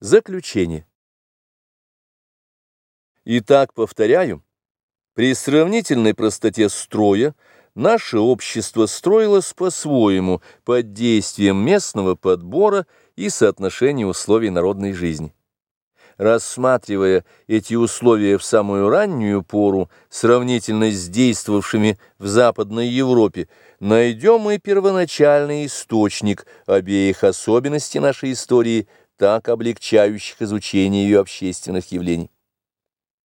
Заключение. Итак, повторяю, при сравнительной простоте строя наше общество строилось по-своему, под действием местного подбора и соотношения условий народной жизни. Рассматривая эти условия в самую раннюю пору, сравнительно с действовавшими в Западной Европе, найдем мы первоначальный источник обеих особенностей нашей истории – так облегчающих изучение ее общественных явлений.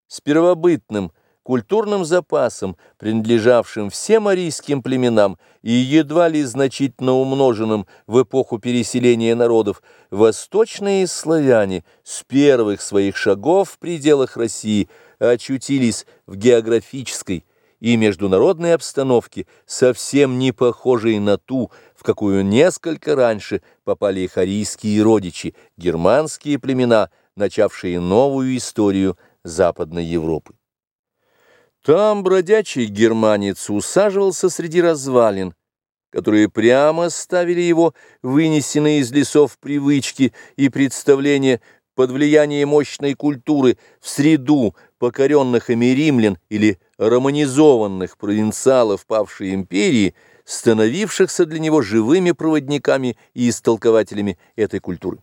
С первобытным культурным запасом, принадлежавшим всем арийским племенам и едва ли значительно умноженным в эпоху переселения народов, восточные славяне с первых своих шагов в пределах России очутились в географической, и международной обстановке, совсем не похожей на ту, в какую несколько раньше попали их арийские родичи, германские племена, начавшие новую историю Западной Европы. Там бродячий германец усаживался среди развалин, которые прямо ставили его вынесенные из лесов привычки и представления под влияние мощной культуры в среду покоренных ими римлян или романизованных провинциалов павшей империи, становившихся для него живыми проводниками и истолкователями этой культуры.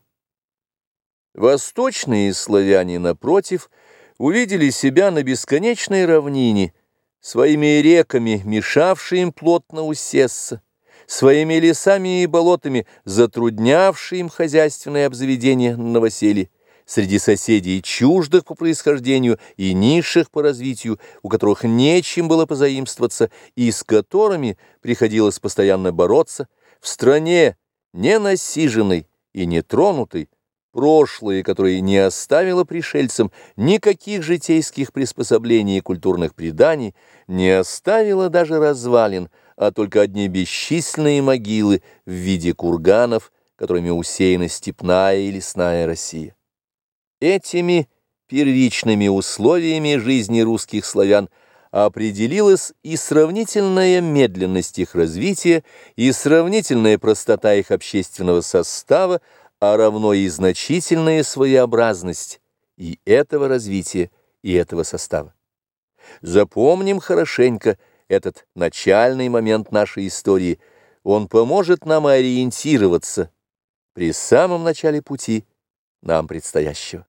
Восточные славяне, напротив, увидели себя на бесконечной равнине, своими реками, мешавшие им плотно усесться, своими лесами и болотами, затруднявшие им хозяйственное обзаведение на новоселье, среди соседей чуждых по происхождению и низших по развитию, у которых нечем было позаимствоваться и с которыми приходилось постоянно бороться, в стране ненасиженной и нетронутой, прошлое, которое не оставило пришельцам никаких житейских приспособлений и культурных преданий, не оставило даже развалин, а только одни бесчисленные могилы в виде курганов, которыми усеяна степная и лесная Россия. Этими первичными условиями жизни русских славян определилась и сравнительная медленность их развития, и сравнительная простота их общественного состава, а равно и значительная своеобразность и этого развития, и этого состава. Запомним хорошенько этот начальный момент нашей истории. Он поможет нам ориентироваться при самом начале пути нам предстоящего.